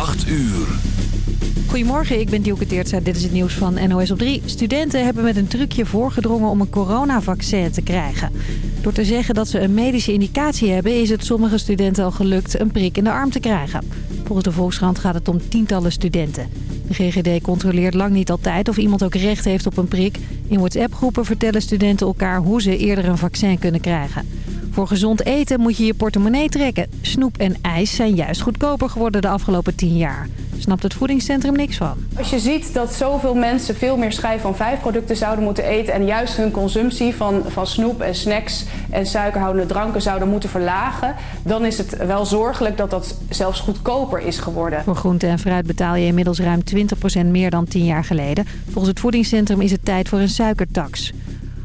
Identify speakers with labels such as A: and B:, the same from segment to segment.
A: 8 uur.
B: Goedemorgen, ik ben Dielke Teertza. Dit is het nieuws van NOS op 3. Studenten hebben met een trucje voorgedrongen om een coronavaccin te krijgen. Door te zeggen dat ze een medische indicatie hebben... is het sommige studenten al gelukt een prik in de arm te krijgen. Volgens de Volkskrant gaat het om tientallen studenten. De GGD controleert lang niet altijd of iemand ook recht heeft op een prik. In WhatsApp-groepen vertellen studenten elkaar hoe ze eerder een vaccin kunnen krijgen. Voor gezond eten moet je je portemonnee trekken. Snoep en ijs zijn juist goedkoper geworden de afgelopen 10 jaar. Snapt het voedingscentrum niks van.
C: Als je ziet dat zoveel mensen veel meer schijf van vijf producten zouden moeten eten... en juist hun consumptie van, van snoep en snacks en suikerhoudende dranken zouden moeten verlagen... dan is het wel zorgelijk dat dat zelfs goedkoper is geworden.
B: Voor groente en fruit betaal je inmiddels ruim 20% meer dan 10 jaar geleden. Volgens het voedingscentrum is het tijd voor een suikertax.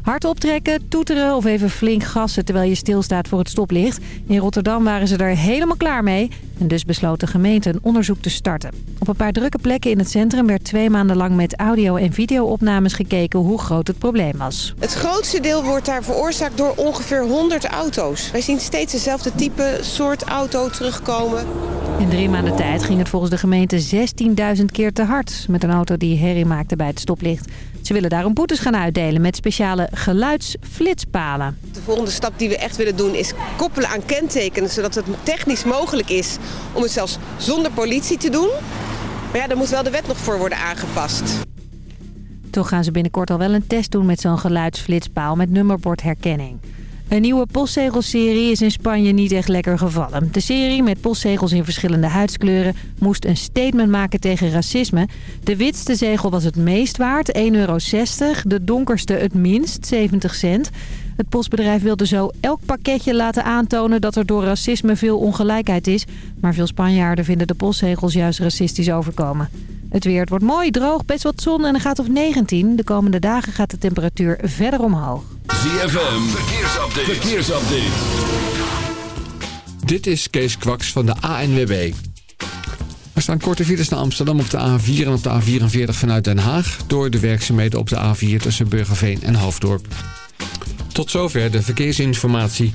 B: Hard optrekken, toeteren of even flink gassen terwijl je stilstaat voor het stoplicht. In Rotterdam waren ze er helemaal klaar mee. En dus besloot de gemeente een onderzoek te starten. Op een paar drukke plekken in het centrum werd twee maanden lang met audio- en videoopnames gekeken hoe groot het probleem was.
D: Het grootste deel wordt daar veroorzaakt door ongeveer 100 auto's. Wij zien steeds dezelfde type soort auto terugkomen.
B: In drie maanden tijd ging het volgens de gemeente 16.000 keer te hard met een auto die herrie maakte bij het stoplicht. Ze willen daarom boetes gaan uitdelen met speciale geluidsflitspalen.
D: De volgende stap die we echt willen doen is koppelen aan kentekenen... zodat het technisch mogelijk is om het zelfs zonder politie te doen. Maar ja, daar moet wel de wet nog voor worden aangepast.
B: Toch gaan ze binnenkort al wel een test doen met zo'n geluidsflitspaal met nummerbordherkenning. Een nieuwe postzegelserie is in Spanje niet echt lekker gevallen. De serie met postzegels in verschillende huidskleuren moest een statement maken tegen racisme. De witste zegel was het meest waard, 1,60 euro. De donkerste het minst, 70 cent. Het postbedrijf wilde zo elk pakketje laten aantonen dat er door racisme veel ongelijkheid is. Maar veel Spanjaarden vinden de postzegels juist racistisch overkomen. Het weer het wordt mooi, droog, best wat zon en er gaat op 19. De komende dagen gaat de temperatuur verder omhoog.
A: ZFM, verkeersupdate. verkeersupdate.
E: Dit is Kees Kwaks van de ANWB. Er staan korte files naar Amsterdam op de A4 en op de A44 vanuit Den Haag... door de werkzaamheden op de A4 tussen Burgerveen en Hoofddorp. Tot zover de verkeersinformatie.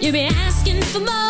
F: You'll be asking for more.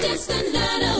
F: dance the night.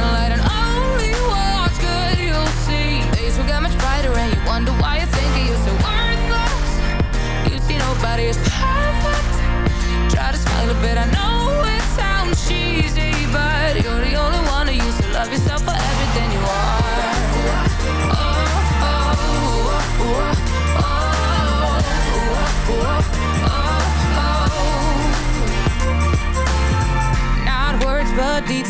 G: on only what's good. You'll see days will get much brighter, and you wonder why you think you're so worthless. You see nobody is perfect. Try to smile a bit. I know it sounds cheesy, but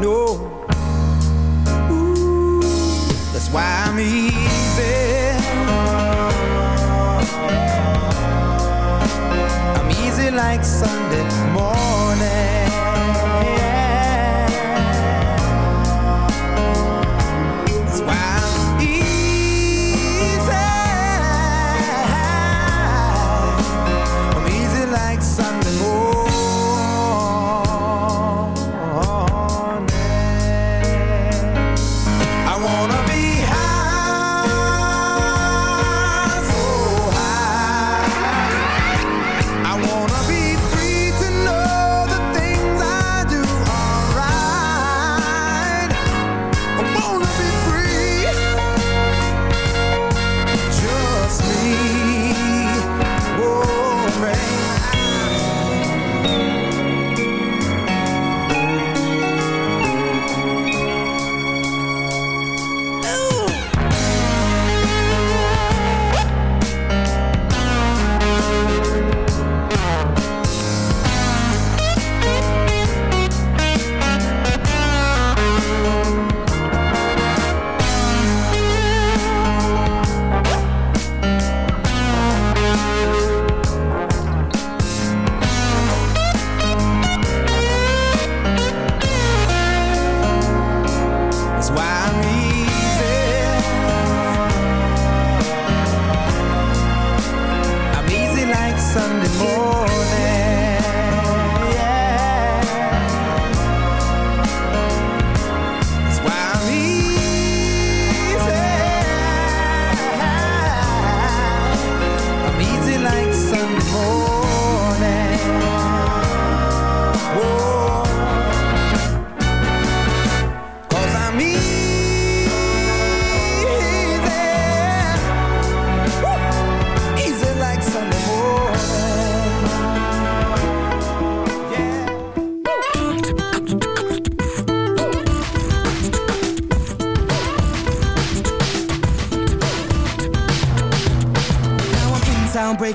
A: No. Ooh, that's why I'm easy. I'm easy like Sunday morning.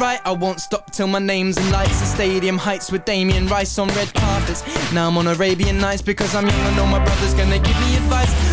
H: right I won't stop till my name's in lights. The stadium heights with Damien Rice on red carpets. Now I'm on Arabian Nights because I'm young I know my brother's gonna give me advice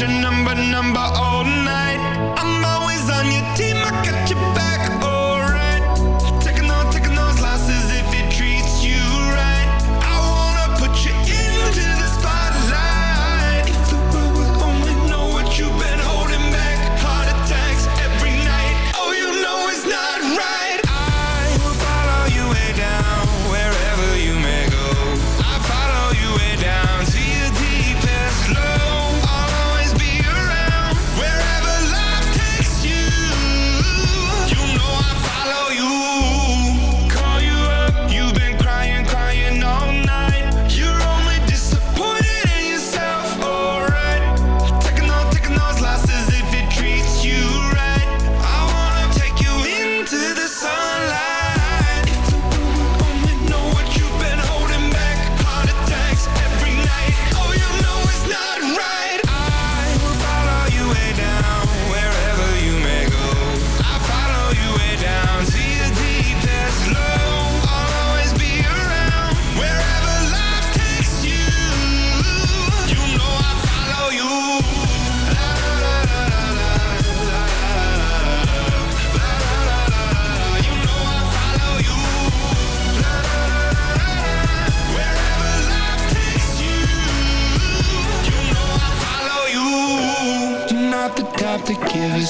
I: your
J: number, number all night. I'm always on your team, I got your back.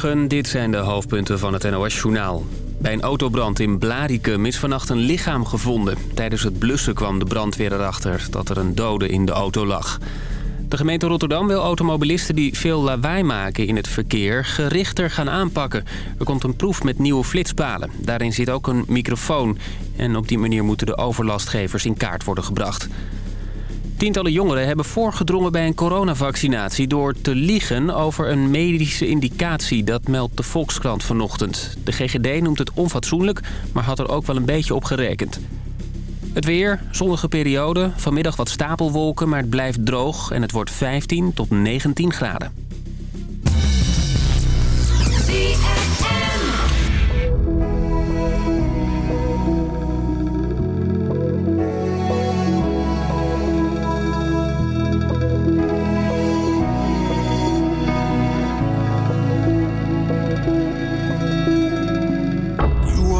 K: Dit zijn de hoofdpunten van het NOS-journaal. Bij een autobrand in Blarikum is vannacht een lichaam gevonden. Tijdens het blussen kwam de brandweer erachter dat er een dode in de auto lag. De gemeente Rotterdam wil automobilisten die veel lawaai maken in het verkeer gerichter gaan aanpakken. Er komt een proef met nieuwe flitspalen. Daarin zit ook een microfoon. En op die manier moeten de overlastgevers in kaart worden gebracht. Tientallen jongeren hebben voorgedrongen bij een coronavaccinatie... door te liegen over een medische indicatie. Dat meldt de Volkskrant vanochtend. De GGD noemt het onfatsoenlijk, maar had er ook wel een beetje op gerekend. Het weer, zonnige periode, vanmiddag wat stapelwolken... maar het blijft droog en het wordt 15 tot 19 graden.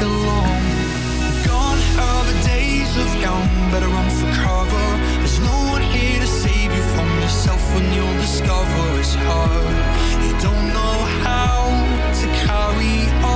L: Gone are the days of young, better run for cover. There's no one here to save you from yourself when you'll discover it's hard. You don't know how to carry on.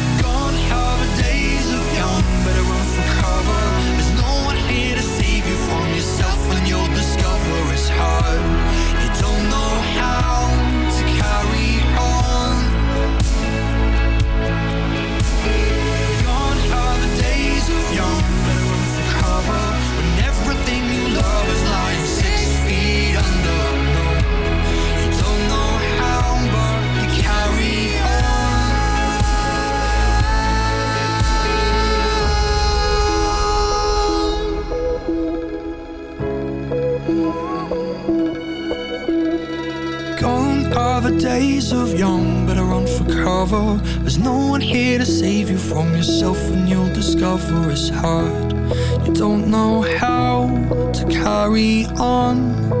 L: It's hard. You don't know how to from yourself, and you'll discover it's hard. You don't know how to carry on.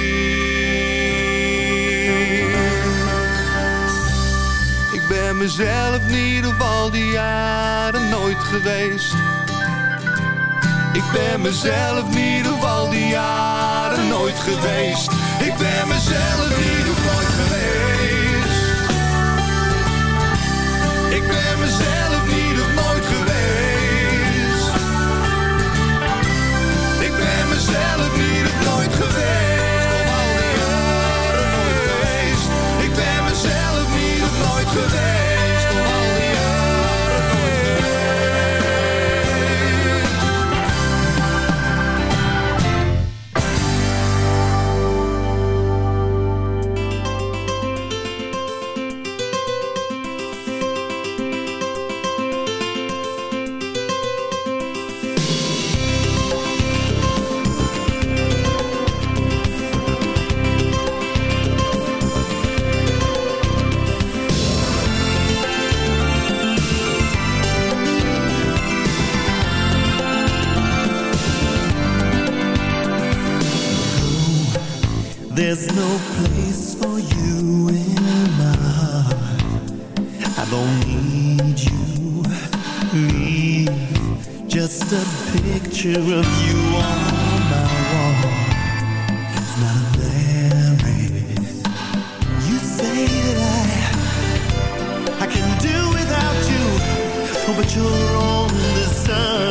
J: Mezelf niet of al die jaren nooit geweest. Ik ben mezelf niet of al die jaren nooit geweest. Ik ben mezelf niet of nooit geweest. Ik ben mezelf niet of nooit geweest. Ik ben mezelf niet of nooit geweest. Nooit geweest. Ik ben mezelf niet nooit geweest.
M: There's no place for you in my heart. I don't need you. Leave just a picture of you on my wall. It's not a memory. You say that I I can do without you, but you're on the sun.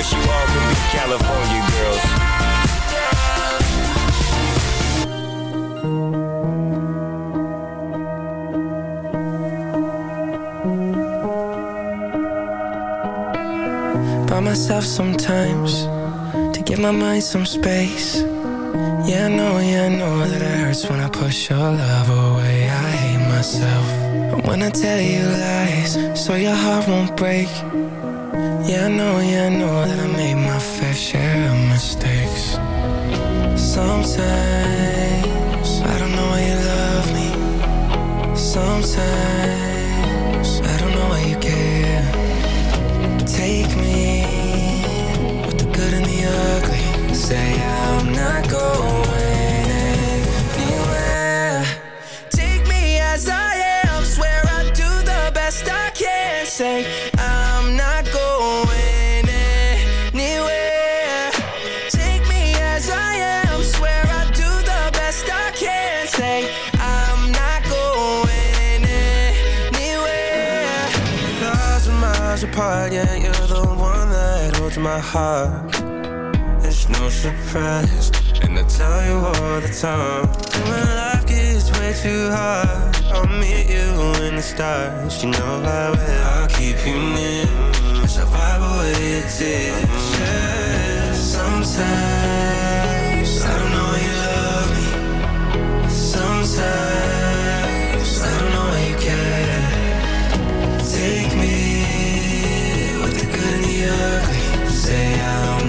N: Wish you all could be California girls.
H: by myself sometimes to give my mind some space. Yeah, I know, yeah, I know that it hurts when I push your love away. I hate myself when I tell you lies, so your heart won't break. Yeah, I know, yeah, I know that I made my fair share of mistakes. Sometimes I don't know why you love me. Sometimes I don't know why you care. Take me with the good and the ugly. Say I'm not going heart. It's no surprise, and I tell you all the time. When life gets way too hard, I'll meet you in the stars. You know I will. I'll keep you near. As I away your tears. Yeah. Sometimes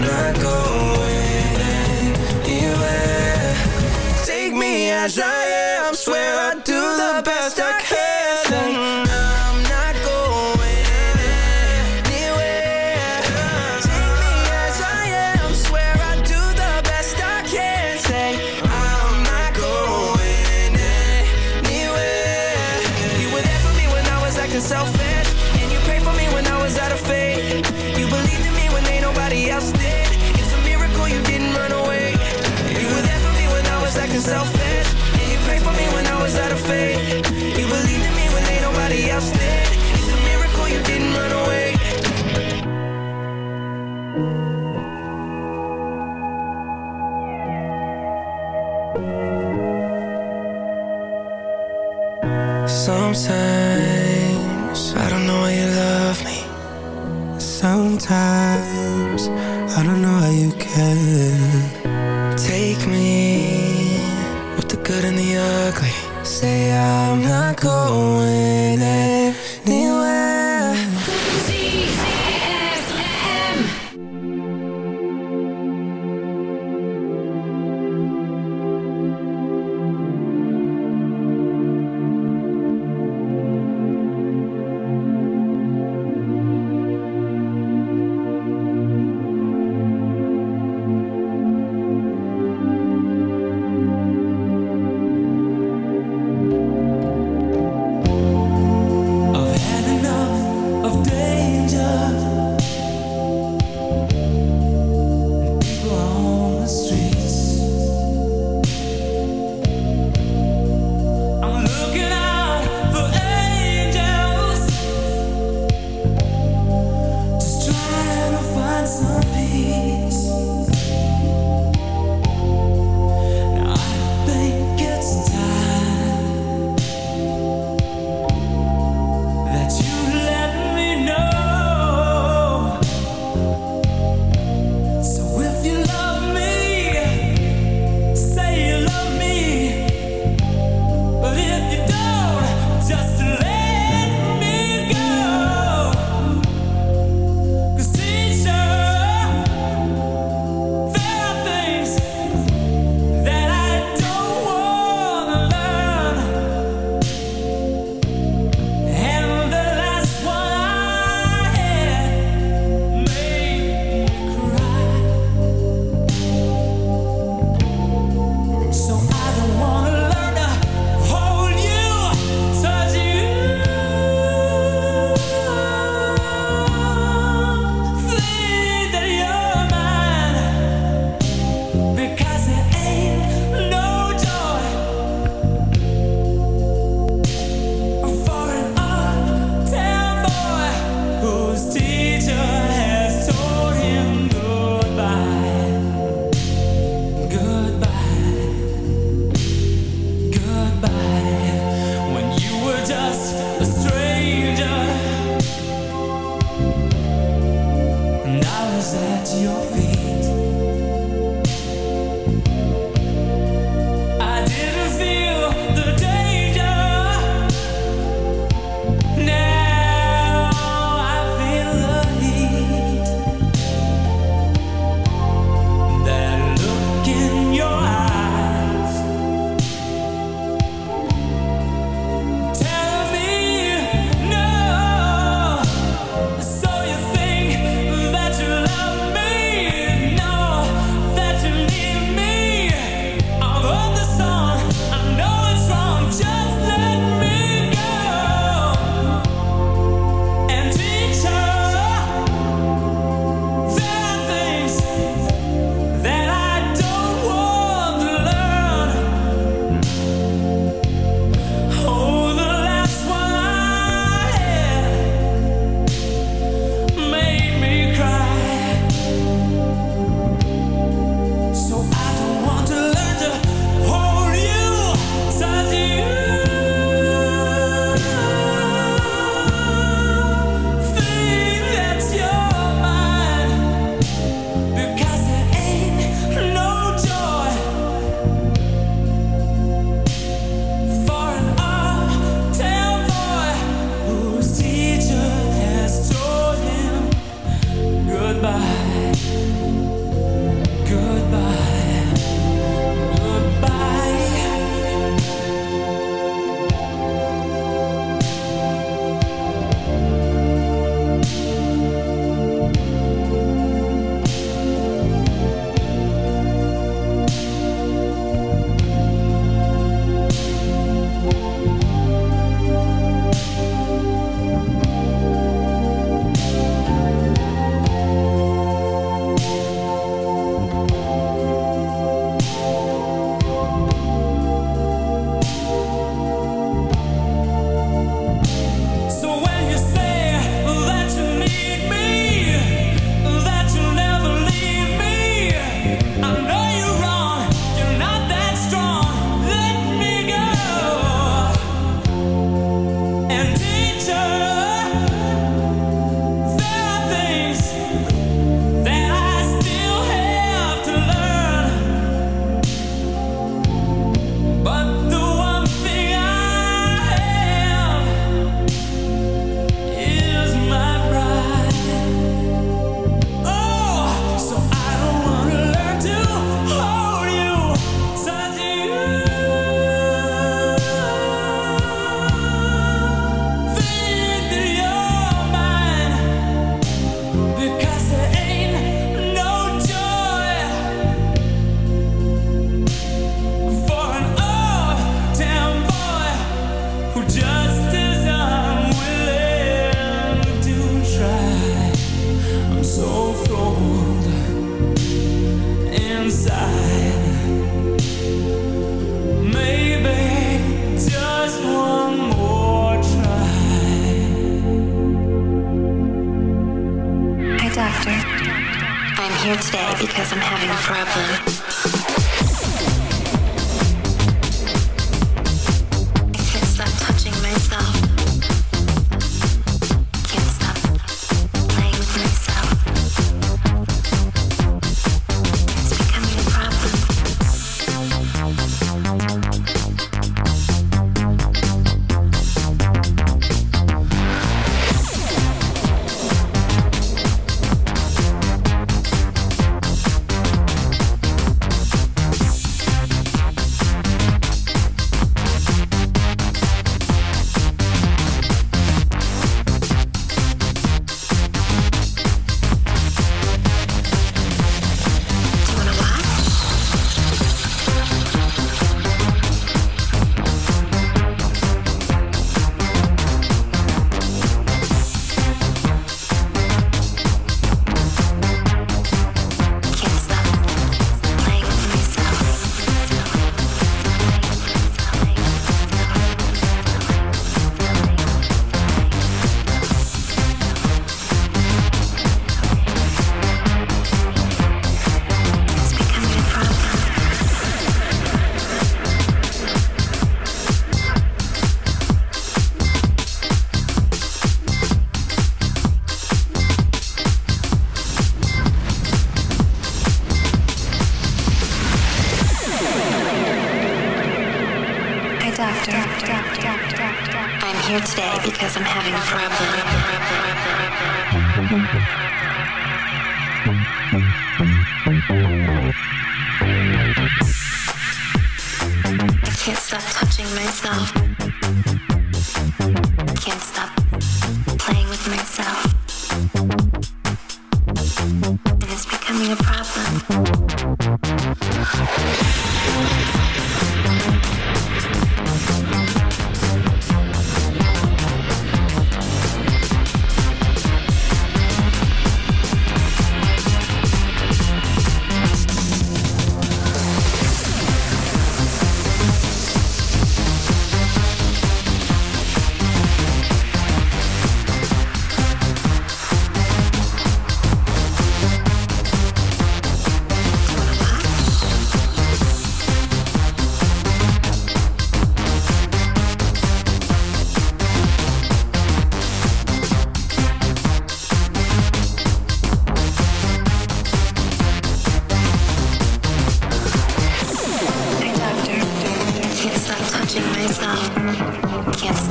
H: not going anywhere. Take me as I am. Swear I do the best I can.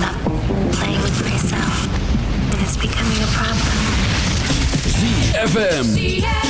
O: stop playing with myself. And it's becoming a problem.
M: ZFM.